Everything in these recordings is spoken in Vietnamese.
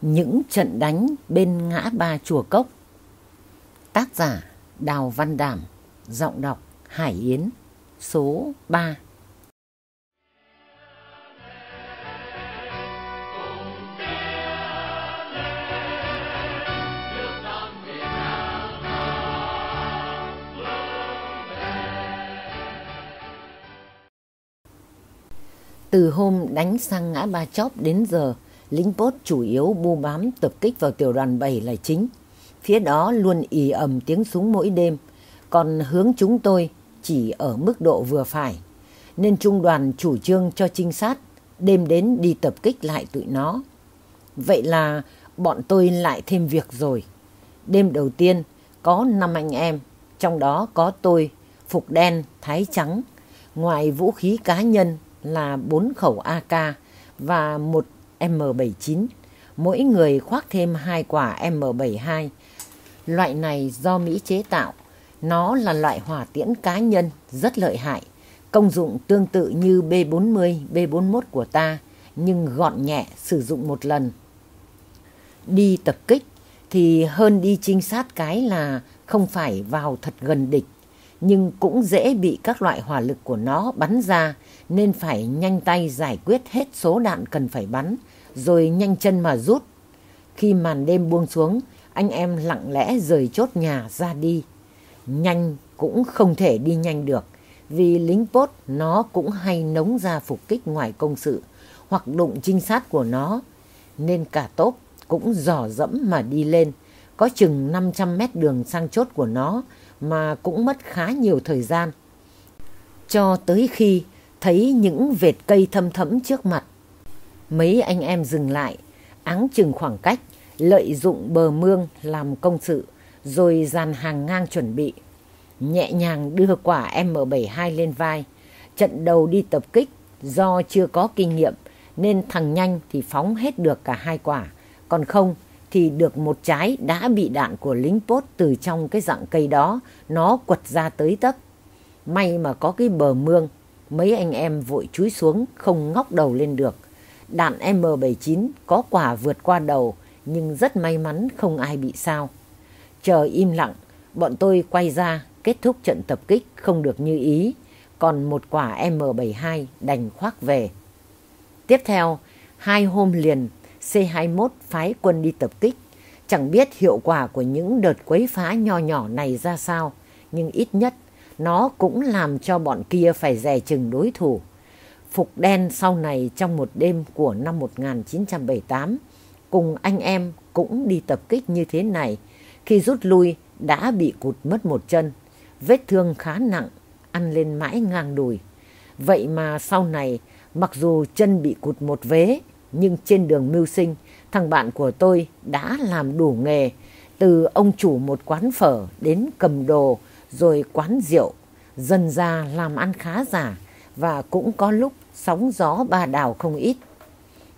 Những trận đánh bên ngã ba chùa Cốc. Tác giả Đào Văn Đảm, Giọng đọc Hải Yến, Số 3 Từ hôm đánh sang ngã ba chóp đến giờ lính Bốt chủ yếu bu bám tập kích vào tiểu đoàn 7 là chính. Phía đó luôn ì ầm tiếng súng mỗi đêm, còn hướng chúng tôi chỉ ở mức độ vừa phải. Nên trung đoàn chủ trương cho trinh sát đêm đến đi tập kích lại tụi nó. Vậy là bọn tôi lại thêm việc rồi. Đêm đầu tiên có 5 anh em, trong đó có tôi, Phục Đen, Thái Trắng. Ngoài vũ khí cá nhân là 4 khẩu AK và một M79, mỗi người khoác thêm hai quả M72. Loại này do Mỹ chế tạo, nó là loại hỏa tiễn cá nhân rất lợi hại, công dụng tương tự như B40, B41 của ta, nhưng gọn nhẹ sử dụng một lần. Đi tập kích thì hơn đi trinh sát cái là không phải vào thật gần địch, nhưng cũng dễ bị các loại hỏa lực của nó bắn ra nên phải nhanh tay giải quyết hết số đạn cần phải bắn rồi nhanh chân mà rút. Khi màn đêm buông xuống, anh em lặng lẽ rời chốt nhà ra đi. Nhanh cũng không thể đi nhanh được, vì lính pốt nó cũng hay nống ra phục kích ngoài công sự hoặc đụng trinh sát của nó, nên cả tốp cũng dò dẫm mà đi lên. Có chừng 500 mét đường sang chốt của nó mà cũng mất khá nhiều thời gian. Cho tới khi thấy những vệt cây thâm thẫm trước mặt, Mấy anh em dừng lại, áng chừng khoảng cách, lợi dụng bờ mương làm công sự, rồi dàn hàng ngang chuẩn bị. Nhẹ nhàng đưa quả M72 lên vai. Trận đầu đi tập kích, do chưa có kinh nghiệm, nên thằng nhanh thì phóng hết được cả hai quả. Còn không thì được một trái đã bị đạn của lính pốt từ trong cái dạng cây đó, nó quật ra tới tấp. May mà có cái bờ mương, mấy anh em vội chúi xuống không ngóc đầu lên được đạn M79 có quả vượt qua đầu nhưng rất may mắn không ai bị sao. Chờ im lặng, bọn tôi quay ra kết thúc trận tập kích không được như ý, còn một quả M72 đành khoác về. Tiếp theo, hai hôm liền C-21 phái quân đi tập kích. Chẳng biết hiệu quả của những đợt quấy phá nho nhỏ này ra sao, nhưng ít nhất nó cũng làm cho bọn kia phải dè chừng đối thủ. Phục đen sau này trong một đêm của năm 1978 cùng anh em cũng đi tập kích như thế này. Khi rút lui đã bị cụt mất một chân, vết thương khá nặng, ăn lên mãi ngang đùi. Vậy mà sau này mặc dù chân bị cụt một vế nhưng trên đường mưu sinh thằng bạn của tôi đã làm đủ nghề từ ông chủ một quán phở đến cầm đồ rồi quán rượu dần ra làm ăn khá giả và cũng có lúc sóng gió ba đảo không ít.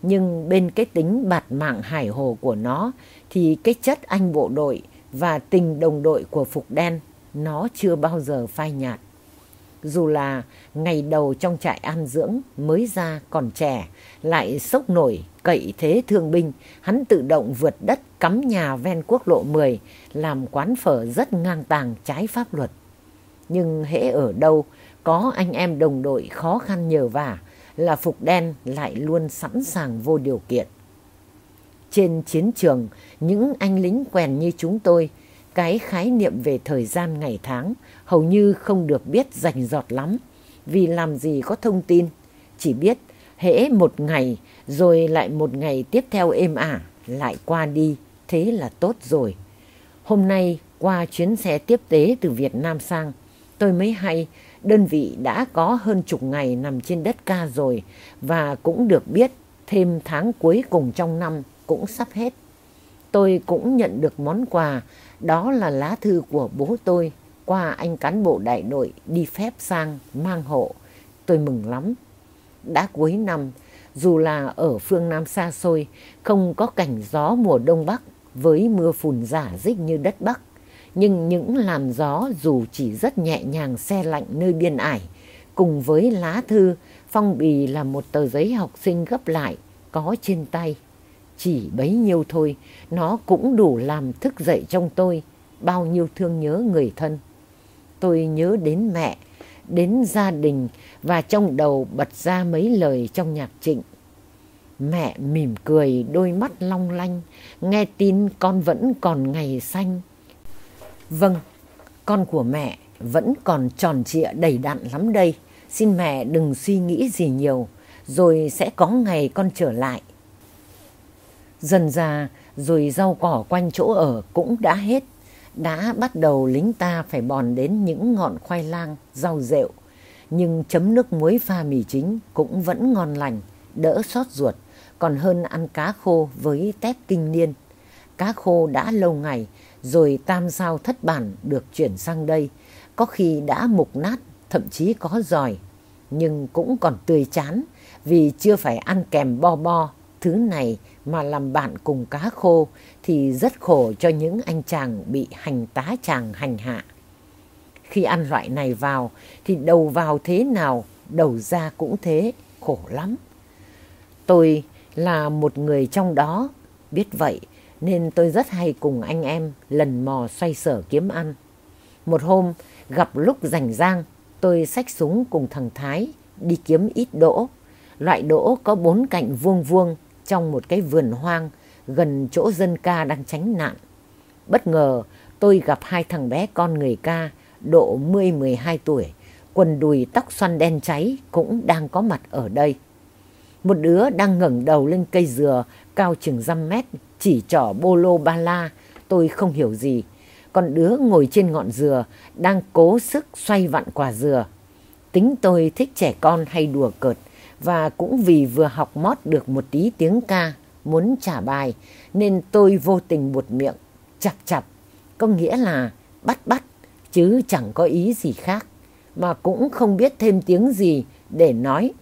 Nhưng bên cái tính bạt mạng hải hồ của nó thì cái chất anh bộ đội và tình đồng đội của Phục Đen nó chưa bao giờ phai nhạt. Dù là ngày đầu trong trại an dưỡng mới ra còn trẻ, lại sốc nổi, cậy thế thương binh, hắn tự động vượt đất cắm nhà ven quốc lộ 10, làm quán phở rất ngang tàng trái pháp luật. Nhưng hễ ở đâu, có anh em đồng đội khó khăn nhờ vả, là Phục Đen lại luôn sẵn sàng vô điều kiện. Trên chiến trường, những anh lính quèn như chúng tôi, cái khái niệm về thời gian ngày tháng hầu như không được biết rành rọt lắm, vì làm gì có thông tin, chỉ biết hễ một ngày rồi lại một ngày tiếp theo êm ả, lại qua đi, thế là tốt rồi. Hôm nay qua chuyến xe tiếp tế từ Việt Nam sang, tôi mới hay đơn vị đã có hơn chục ngày nằm trên đất ca rồi và cũng được biết thêm tháng cuối cùng trong năm cũng sắp hết. Tôi cũng nhận được món quà, đó là lá thư của bố tôi qua anh cán bộ đại đội đi phép sang mang hộ. Tôi mừng lắm. Đã cuối năm, dù là ở phương Nam xa xôi, không có cảnh gió mùa Đông Bắc với mưa phùn giả dích như đất Bắc, nhưng những làn gió dù chỉ rất nhẹ nhàng xe lạnh nơi biên ải, cùng với lá thư, phong bì là một tờ giấy học sinh gấp lại, có trên tay. Chỉ bấy nhiêu thôi, nó cũng đủ làm thức dậy trong tôi bao nhiêu thương nhớ người thân. Tôi nhớ đến mẹ, đến gia đình và trong đầu bật ra mấy lời trong nhạc trịnh. Mẹ mỉm cười, đôi mắt long lanh, nghe tin con vẫn còn ngày xanh. Vâng, con của mẹ vẫn còn tròn trịa đầy đặn lắm đây. Xin mẹ đừng suy nghĩ gì nhiều, rồi sẽ có ngày con trở lại. Dần ra, rồi rau cỏ quanh chỗ ở cũng đã hết. Đã bắt đầu lính ta phải bòn đến những ngọn khoai lang, rau rệu. Nhưng chấm nước muối pha mì chính cũng vẫn ngon lành, đỡ xót ruột, còn hơn ăn cá khô với tép kinh niên. Cá khô đã lâu ngày, rồi tam sao thất bản được chuyển sang đây. Có khi đã mục nát, thậm chí có giỏi, nhưng cũng còn tươi chán vì chưa phải ăn kèm bo bo. Thứ này mà làm bạn cùng cá khô thì rất khổ cho những anh chàng bị hành tá chàng hành hạ. Khi ăn loại này vào thì đầu vào thế nào, đầu ra cũng thế, khổ lắm. Tôi là một người trong đó, biết vậy nên tôi rất hay cùng anh em lần mò xoay sở kiếm ăn. Một hôm gặp lúc rảnh rang, tôi xách súng cùng thằng Thái đi kiếm ít đỗ. Loại đỗ có bốn cạnh vuông vuông trong một cái vườn hoang gần chỗ dân ca đang tránh nạn. Bất ngờ tôi gặp hai thằng bé con người ca độ 10-12 tuổi, quần đùi tóc xoăn đen cháy cũng đang có mặt ở đây. Một đứa đang ngẩng đầu lên cây dừa cao chừng dăm mét, chỉ trỏ bô lô ba la, tôi không hiểu gì. Còn đứa ngồi trên ngọn dừa đang cố sức xoay vặn quả dừa. Tính tôi thích trẻ con hay đùa cợt và cũng vì vừa học mót được một tí tiếng ca muốn trả bài nên tôi vô tình buột miệng chặt chặt có nghĩa là bắt bắt chứ chẳng có ý gì khác mà cũng không biết thêm tiếng gì để nói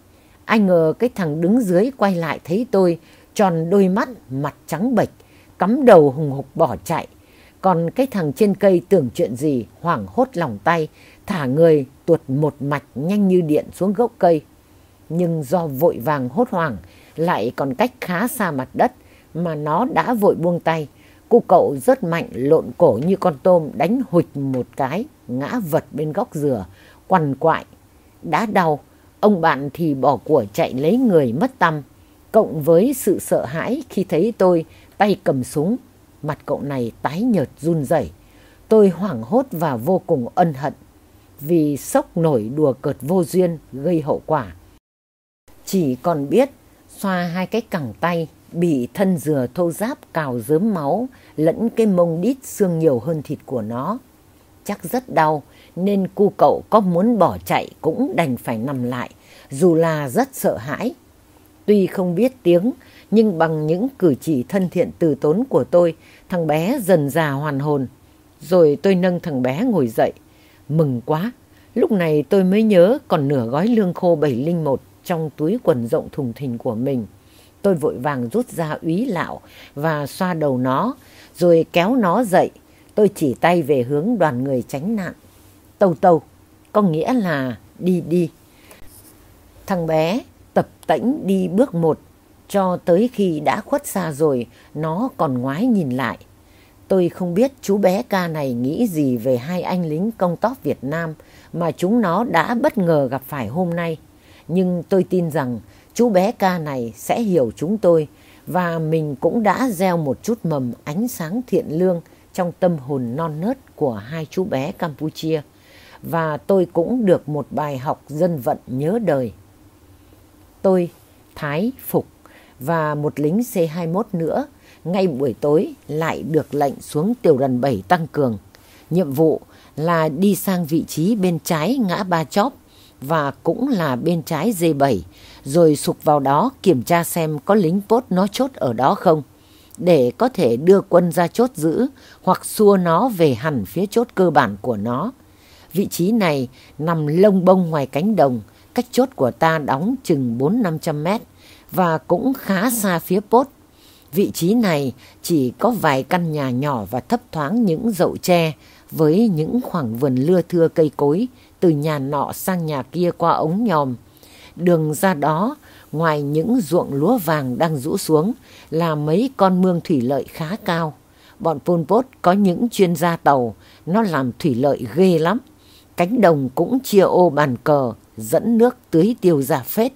ai ngờ cái thằng đứng dưới quay lại thấy tôi tròn đôi mắt mặt trắng bệch cắm đầu hùng hục bỏ chạy còn cái thằng trên cây tưởng chuyện gì hoảng hốt lòng tay thả người tuột một mạch nhanh như điện xuống gốc cây nhưng do vội vàng hốt hoảng lại còn cách khá xa mặt đất mà nó đã vội buông tay. Cô cậu rất mạnh lộn cổ như con tôm đánh hụt một cái, ngã vật bên góc dừa, quằn quại. Đã đau, ông bạn thì bỏ của chạy lấy người mất tâm. Cộng với sự sợ hãi khi thấy tôi tay cầm súng, mặt cậu này tái nhợt run rẩy. Tôi hoảng hốt và vô cùng ân hận vì sốc nổi đùa cợt vô duyên gây hậu quả. Chỉ còn biết xoa hai cái cẳng tay bị thân dừa thô giáp cào dớm máu lẫn cái mông đít xương nhiều hơn thịt của nó. Chắc rất đau nên cu cậu có muốn bỏ chạy cũng đành phải nằm lại dù là rất sợ hãi. Tuy không biết tiếng nhưng bằng những cử chỉ thân thiện từ tốn của tôi thằng bé dần già hoàn hồn. Rồi tôi nâng thằng bé ngồi dậy. Mừng quá! Lúc này tôi mới nhớ còn nửa gói lương khô 701 trong túi quần rộng thùng thình của mình. Tôi vội vàng rút ra úy lạo và xoa đầu nó, rồi kéo nó dậy. Tôi chỉ tay về hướng đoàn người tránh nạn. Tâu tâu, có nghĩa là đi đi. Thằng bé tập tễnh đi bước một, cho tới khi đã khuất xa rồi, nó còn ngoái nhìn lại. Tôi không biết chú bé ca này nghĩ gì về hai anh lính công tóc Việt Nam mà chúng nó đã bất ngờ gặp phải hôm nay nhưng tôi tin rằng chú bé ca này sẽ hiểu chúng tôi và mình cũng đã gieo một chút mầm ánh sáng thiện lương trong tâm hồn non nớt của hai chú bé Campuchia và tôi cũng được một bài học dân vận nhớ đời. Tôi, Thái, Phục và một lính C-21 nữa ngay buổi tối lại được lệnh xuống tiểu đoàn 7 tăng cường. Nhiệm vụ là đi sang vị trí bên trái ngã ba chóp và cũng là bên trái D7, rồi sụp vào đó kiểm tra xem có lính pốt nó chốt ở đó không, để có thể đưa quân ra chốt giữ hoặc xua nó về hẳn phía chốt cơ bản của nó. Vị trí này nằm lông bông ngoài cánh đồng, cách chốt của ta đóng chừng 4-500 mét và cũng khá xa phía pốt. Vị trí này chỉ có vài căn nhà nhỏ và thấp thoáng những dậu tre với những khoảng vườn lưa thưa cây cối từ nhà nọ sang nhà kia qua ống nhòm. Đường ra đó ngoài những ruộng lúa vàng đang rũ xuống là mấy con mương thủy lợi khá cao. Bọn Pol Pot có những chuyên gia tàu, nó làm thủy lợi ghê lắm. Cánh đồng cũng chia ô bàn cờ, dẫn nước tưới tiêu giả phết.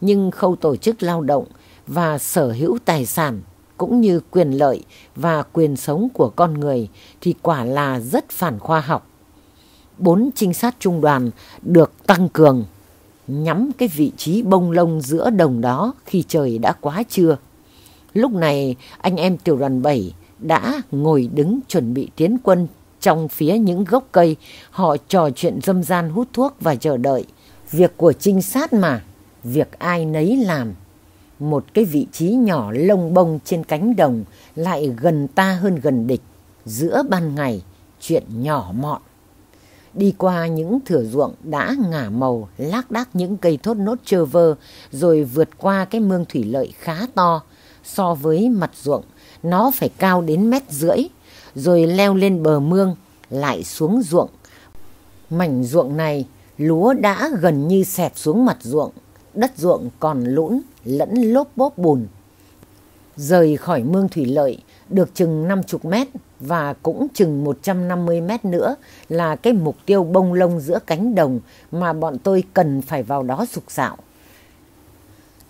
Nhưng khâu tổ chức lao động và sở hữu tài sản cũng như quyền lợi và quyền sống của con người thì quả là rất phản khoa học. Bốn trinh sát trung đoàn được tăng cường, nhắm cái vị trí bông lông giữa đồng đó khi trời đã quá trưa. Lúc này, anh em tiểu đoàn 7 đã ngồi đứng chuẩn bị tiến quân trong phía những gốc cây. Họ trò chuyện dâm gian hút thuốc và chờ đợi. Việc của trinh sát mà, việc ai nấy làm. Một cái vị trí nhỏ lông bông trên cánh đồng lại gần ta hơn gần địch. Giữa ban ngày, chuyện nhỏ mọn. Đi qua những thửa ruộng đã ngả màu, lác đác những cây thốt nốt trơ vơ, rồi vượt qua cái mương thủy lợi khá to. So với mặt ruộng, nó phải cao đến mét rưỡi, rồi leo lên bờ mương, lại xuống ruộng. Mảnh ruộng này, lúa đã gần như xẹp xuống mặt ruộng, đất ruộng còn lũn, lẫn lốp bốp bùn. Rời khỏi mương thủy lợi được chừng 50 mét và cũng chừng 150 mét nữa là cái mục tiêu bông lông giữa cánh đồng mà bọn tôi cần phải vào đó sục sạo.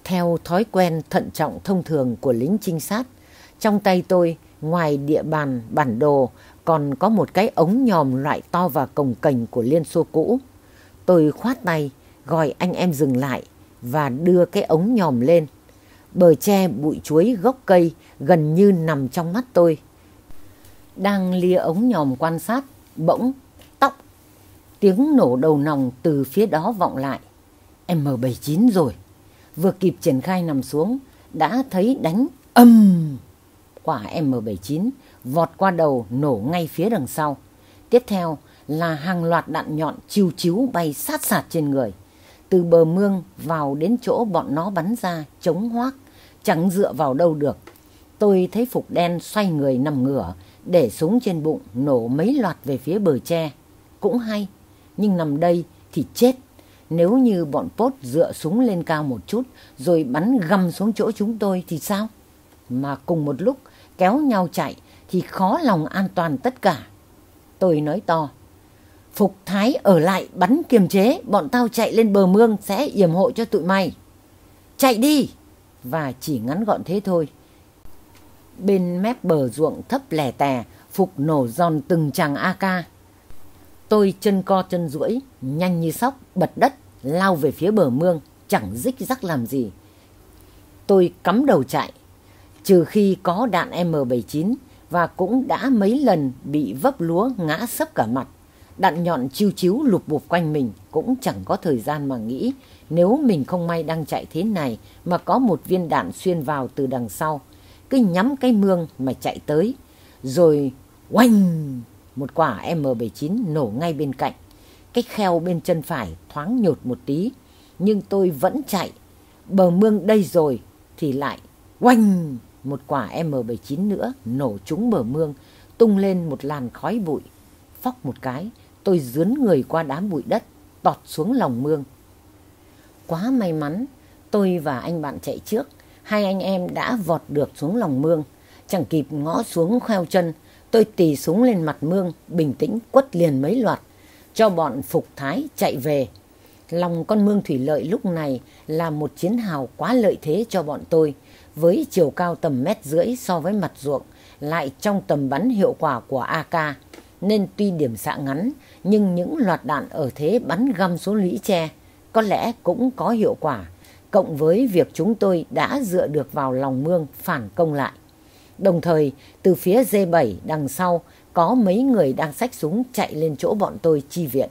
Theo thói quen thận trọng thông thường của lính trinh sát, trong tay tôi ngoài địa bàn bản đồ còn có một cái ống nhòm loại to và cồng cành của Liên Xô cũ. Tôi khoát tay, gọi anh em dừng lại và đưa cái ống nhòm lên. Bờ tre bụi chuối gốc cây gần như nằm trong mắt tôi. Đang lia ống nhòm quan sát, bỗng, tóc. Tiếng nổ đầu nòng từ phía đó vọng lại. M79 rồi. Vừa kịp triển khai nằm xuống, đã thấy đánh âm. Quả M79 vọt qua đầu nổ ngay phía đằng sau. Tiếp theo là hàng loạt đạn nhọn chiêu chiếu bay sát sạt trên người. Từ bờ mương vào đến chỗ bọn nó bắn ra chống hoác, chẳng dựa vào đâu được. Tôi thấy Phục đen xoay người nằm ngửa, để súng trên bụng nổ mấy loạt về phía bờ tre. Cũng hay, nhưng nằm đây thì chết. Nếu như bọn Pốt dựa súng lên cao một chút rồi bắn găm xuống chỗ chúng tôi thì sao? Mà cùng một lúc kéo nhau chạy thì khó lòng an toàn tất cả. Tôi nói to. Phục Thái ở lại bắn kiềm chế, bọn tao chạy lên bờ mương sẽ yểm hộ cho tụi mày. Chạy đi! Và chỉ ngắn gọn thế thôi. Bên mép bờ ruộng thấp lẻ tè, Phục nổ giòn từng chàng AK. Tôi chân co chân duỗi, nhanh như sóc, bật đất, lao về phía bờ mương, chẳng rích rắc làm gì. Tôi cắm đầu chạy, trừ khi có đạn M79 và cũng đã mấy lần bị vấp lúa ngã sấp cả mặt. Đạn nhọn chiêu chiếu lục bụp quanh mình cũng chẳng có thời gian mà nghĩ nếu mình không may đang chạy thế này mà có một viên đạn xuyên vào từ đằng sau. Cứ nhắm cái mương mà chạy tới. Rồi oanh, một quả M79 nổ ngay bên cạnh. Cái kheo bên chân phải thoáng nhột một tí. Nhưng tôi vẫn chạy. Bờ mương đây rồi thì lại oanh một quả M79 nữa nổ trúng bờ mương, tung lên một làn khói bụi. Phóc một cái, tôi dướn người qua đám bụi đất, tọt xuống lòng mương. Quá may mắn, tôi và anh bạn chạy trước, hai anh em đã vọt được xuống lòng mương. Chẳng kịp ngõ xuống kheo chân, tôi tì súng lên mặt mương, bình tĩnh quất liền mấy loạt, cho bọn Phục Thái chạy về. Lòng con mương thủy lợi lúc này là một chiến hào quá lợi thế cho bọn tôi với chiều cao tầm mét rưỡi so với mặt ruộng, lại trong tầm bắn hiệu quả của AK. Nên tuy điểm xạ ngắn, nhưng những loạt đạn ở thế bắn găm xuống lũy tre có lẽ cũng có hiệu quả, cộng với việc chúng tôi đã dựa được vào lòng mương phản công lại. Đồng thời, từ phía D7 đằng sau có mấy người đang xách súng chạy lên chỗ bọn tôi chi viện.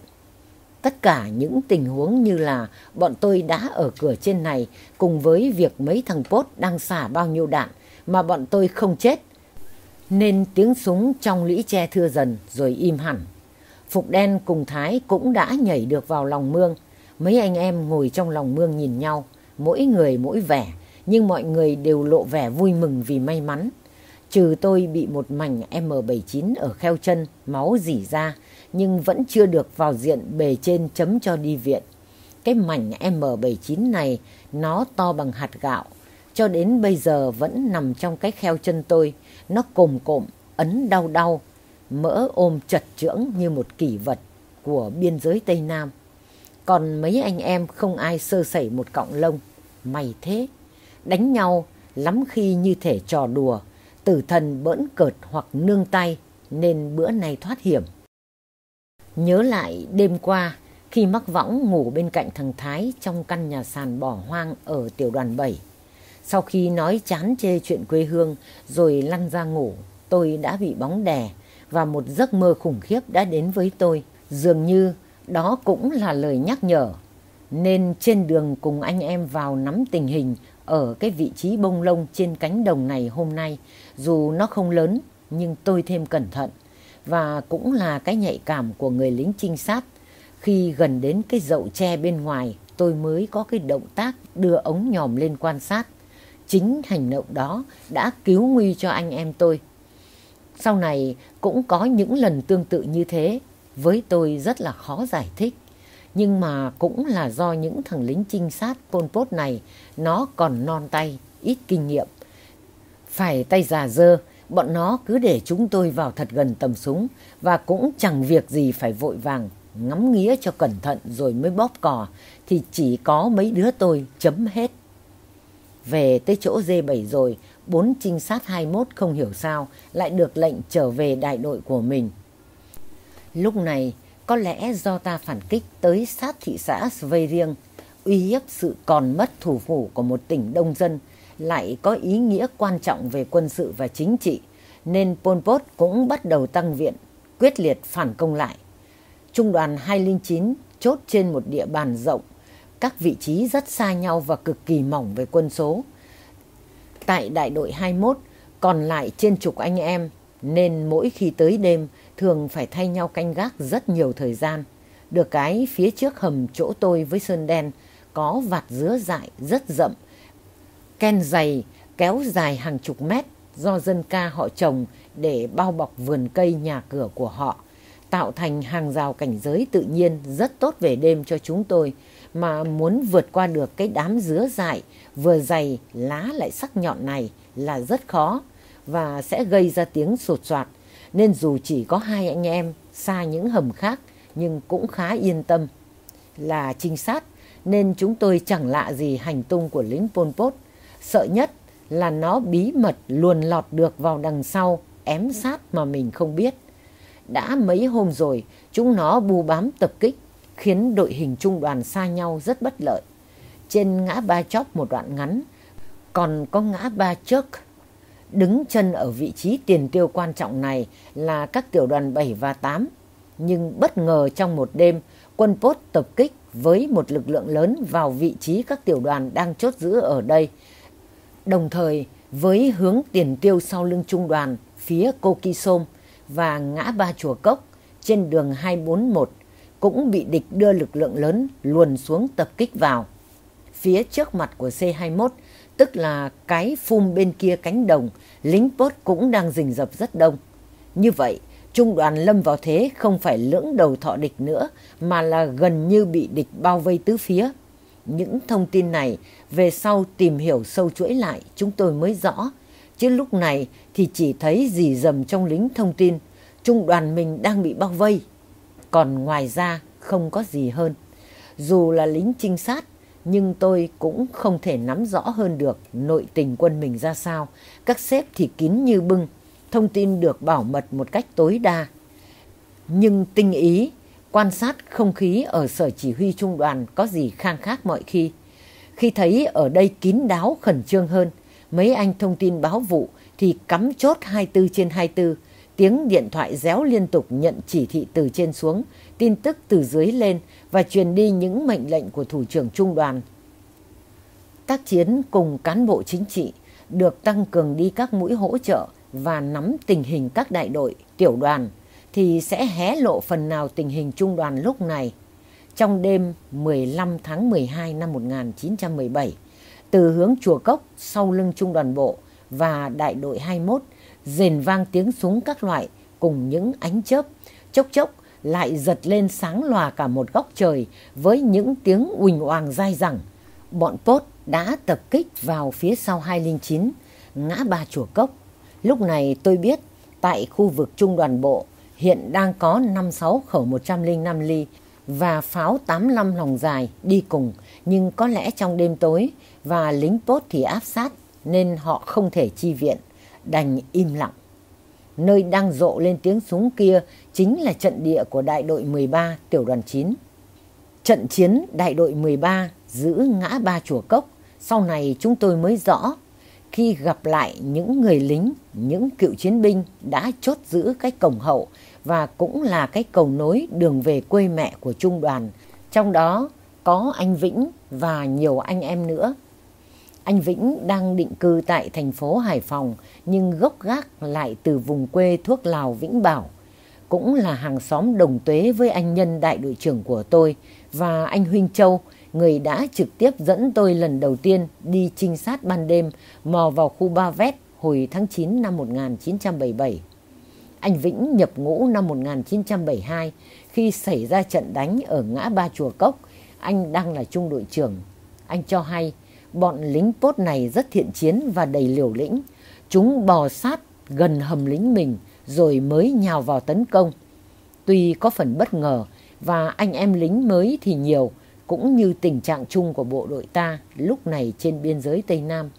Tất cả những tình huống như là bọn tôi đã ở cửa trên này cùng với việc mấy thằng pốt đang xả bao nhiêu đạn mà bọn tôi không chết. Nên tiếng súng trong lũy tre thưa dần rồi im hẳn. Phục đen cùng Thái cũng đã nhảy được vào lòng mương. Mấy anh em ngồi trong lòng mương nhìn nhau, mỗi người mỗi vẻ, nhưng mọi người đều lộ vẻ vui mừng vì may mắn. Trừ tôi bị một mảnh M79 ở kheo chân, máu dỉ ra, nhưng vẫn chưa được vào diện bề trên chấm cho đi viện. cái mảnh M79 này nó to bằng hạt gạo. Cho đến bây giờ vẫn nằm trong cái kheo chân tôi. Nó cồm cộm, ấn đau đau, mỡ ôm chật chưỡng như một kỷ vật của biên giới Tây Nam. Còn mấy anh em không ai sơ sẩy một cọng lông. Mày thế, đánh nhau lắm khi như thể trò đùa, tử thần bỡn cợt hoặc nương tay nên bữa nay thoát hiểm. Nhớ lại đêm qua khi mắc võng ngủ bên cạnh thằng Thái trong căn nhà sàn bỏ hoang ở tiểu đoàn 7. Sau khi nói chán chê chuyện quê hương rồi lăn ra ngủ, tôi đã bị bóng đè và một giấc mơ khủng khiếp đã đến với tôi. Dường như đó cũng là lời nhắc nhở. Nên trên đường cùng anh em vào nắm tình hình ở cái vị trí bông lông trên cánh đồng này hôm nay, dù nó không lớn nhưng tôi thêm cẩn thận và cũng là cái nhạy cảm của người lính trinh sát. Khi gần đến cái dậu tre bên ngoài, tôi mới có cái động tác đưa ống nhòm lên quan sát. Chính hành động đó đã cứu nguy cho anh em tôi. Sau này cũng có những lần tương tự như thế, với tôi rất là khó giải thích. Nhưng mà cũng là do những thằng lính trinh sát Pol Pot này nó còn non tay, ít kinh nghiệm. Phải tay già dơ, bọn nó cứ để chúng tôi vào thật gần tầm súng và cũng chẳng việc gì phải vội vàng ngắm nghía cho cẩn thận rồi mới bóp cò thì chỉ có mấy đứa tôi chấm hết. Về tới chỗ D7 rồi, bốn trinh sát 21 không hiểu sao lại được lệnh trở về đại đội của mình. Lúc này, có lẽ do ta phản kích tới sát thị xã Sveiring, uy hiếp sự còn mất thủ phủ của một tỉnh đông dân, lại có ý nghĩa quan trọng về quân sự và chính trị, nên Pol Pot cũng bắt đầu tăng viện, quyết liệt phản công lại. Trung đoàn 209 chốt trên một địa bàn rộng, các vị trí rất xa nhau và cực kỳ mỏng về quân số. Tại đại đội 21, còn lại trên chục anh em, nên mỗi khi tới đêm thường phải thay nhau canh gác rất nhiều thời gian. Được cái phía trước hầm chỗ tôi với sơn đen có vạt dứa dại rất rậm, ken dày kéo dài hàng chục mét do dân ca họ trồng để bao bọc vườn cây nhà cửa của họ, tạo thành hàng rào cảnh giới tự nhiên rất tốt về đêm cho chúng tôi, mà muốn vượt qua được cái đám dứa dại vừa dày lá lại sắc nhọn này là rất khó và sẽ gây ra tiếng sột soạt, nên dù chỉ có hai anh em xa những hầm khác nhưng cũng khá yên tâm. Là trinh sát nên chúng tôi chẳng lạ gì hành tung của lính Pol Pot, sợ nhất là nó bí mật luồn lọt được vào đằng sau, ém sát mà mình không biết. Đã mấy hôm rồi, chúng nó bù bám tập kích, khiến đội hình trung đoàn xa nhau rất bất lợi. Trên ngã ba chóp một đoạn ngắn, còn có ngã ba chớp Đứng chân ở vị trí tiền tiêu quan trọng này là các tiểu đoàn 7 và 8. Nhưng bất ngờ trong một đêm, quân Pốt tập kích với một lực lượng lớn vào vị trí các tiểu đoàn đang chốt giữ ở đây, Đồng thời với hướng tiền tiêu sau lưng trung đoàn phía Cô Kỳ Sôm và ngã ba chùa Cốc trên đường 241 cũng bị địch đưa lực lượng lớn luồn xuống tập kích vào. Phía trước mặt của C-21, tức là cái phum bên kia cánh đồng, lính pốt cũng đang rình rập rất đông. Như vậy, trung đoàn lâm vào thế không phải lưỡng đầu thọ địch nữa, mà là gần như bị địch bao vây tứ phía. Những thông tin này về sau tìm hiểu sâu chuỗi lại chúng tôi mới rõ. Chứ lúc này thì chỉ thấy dì dầm trong lính thông tin. Trung đoàn mình đang bị bao vây. Còn ngoài ra không có gì hơn. Dù là lính trinh sát nhưng tôi cũng không thể nắm rõ hơn được nội tình quân mình ra sao. Các sếp thì kín như bưng, thông tin được bảo mật một cách tối đa. Nhưng tinh ý quan sát không khí ở sở chỉ huy trung đoàn có gì khang khác mọi khi. Khi thấy ở đây kín đáo khẩn trương hơn, mấy anh thông tin báo vụ thì cắm chốt 24 trên 24, tiếng điện thoại réo liên tục nhận chỉ thị từ trên xuống, tin tức từ dưới lên và truyền đi những mệnh lệnh của thủ trưởng trung đoàn. Tác chiến cùng cán bộ chính trị được tăng cường đi các mũi hỗ trợ và nắm tình hình các đại đội, tiểu đoàn, thì sẽ hé lộ phần nào tình hình trung đoàn lúc này. Trong đêm 15 tháng 12 năm 1917, từ hướng chùa Cốc sau lưng trung đoàn bộ và đại đội 21 rền vang tiếng súng các loại cùng những ánh chớp, chốc chốc lại giật lên sáng lòa cả một góc trời với những tiếng uỳnh oàng dai dẳng. Bọn Pốt đã tập kích vào phía sau 209, ngã ba chùa Cốc. Lúc này tôi biết tại khu vực trung đoàn bộ hiện đang có 56 khẩu 105 ly và pháo 85 lòng dài đi cùng nhưng có lẽ trong đêm tối và lính tốt thì áp sát nên họ không thể chi viện, đành im lặng. Nơi đang rộ lên tiếng súng kia chính là trận địa của đại đội 13 tiểu đoàn 9. Trận chiến đại đội 13 giữ ngã ba chùa cốc, sau này chúng tôi mới rõ khi gặp lại những người lính, những cựu chiến binh đã chốt giữ cái cổng hậu và cũng là cái cầu nối đường về quê mẹ của trung đoàn. Trong đó có anh Vĩnh và nhiều anh em nữa. Anh Vĩnh đang định cư tại thành phố Hải Phòng nhưng gốc gác lại từ vùng quê thuốc Lào Vĩnh Bảo. Cũng là hàng xóm đồng tuế với anh Nhân đại đội trưởng của tôi và anh Huynh Châu, người đã trực tiếp dẫn tôi lần đầu tiên đi trinh sát ban đêm mò vào khu Ba Vét hồi tháng 9 năm 1977. Anh Vĩnh nhập ngũ năm 1972 khi xảy ra trận đánh ở ngã ba chùa Cốc. Anh đang là trung đội trưởng. Anh cho hay bọn lính pốt này rất thiện chiến và đầy liều lĩnh. Chúng bò sát gần hầm lính mình rồi mới nhào vào tấn công. Tuy có phần bất ngờ và anh em lính mới thì nhiều, cũng như tình trạng chung của bộ đội ta lúc này trên biên giới Tây Nam.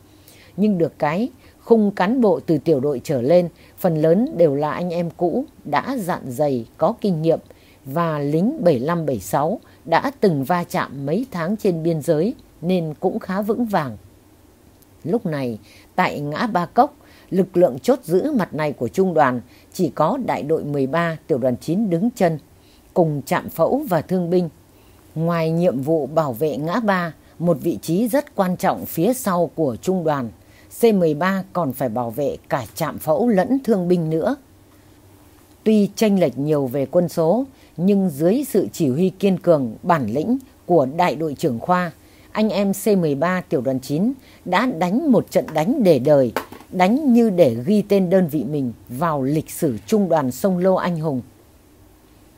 Nhưng được cái, khung cán bộ từ tiểu đội trở lên, phần lớn đều là anh em cũ, đã dạn dày, có kinh nghiệm, và lính 75-76 đã từng va chạm mấy tháng trên biên giới nên cũng khá vững vàng. Lúc này, tại ngã Ba Cốc, lực lượng chốt giữ mặt này của trung đoàn chỉ có đại đội 13 tiểu đoàn 9 đứng chân, cùng chạm phẫu và thương binh. Ngoài nhiệm vụ bảo vệ ngã ba, một vị trí rất quan trọng phía sau của trung đoàn, C-13 còn phải bảo vệ cả trạm phẫu lẫn thương binh nữa. Tuy tranh lệch nhiều về quân số, nhưng dưới sự chỉ huy kiên cường, bản lĩnh của đại đội trưởng khoa, anh em C-13 tiểu đoàn 9 đã đánh một trận đánh để đời, đánh như để ghi tên đơn vị mình vào lịch sử trung đoàn sông Lô anh hùng.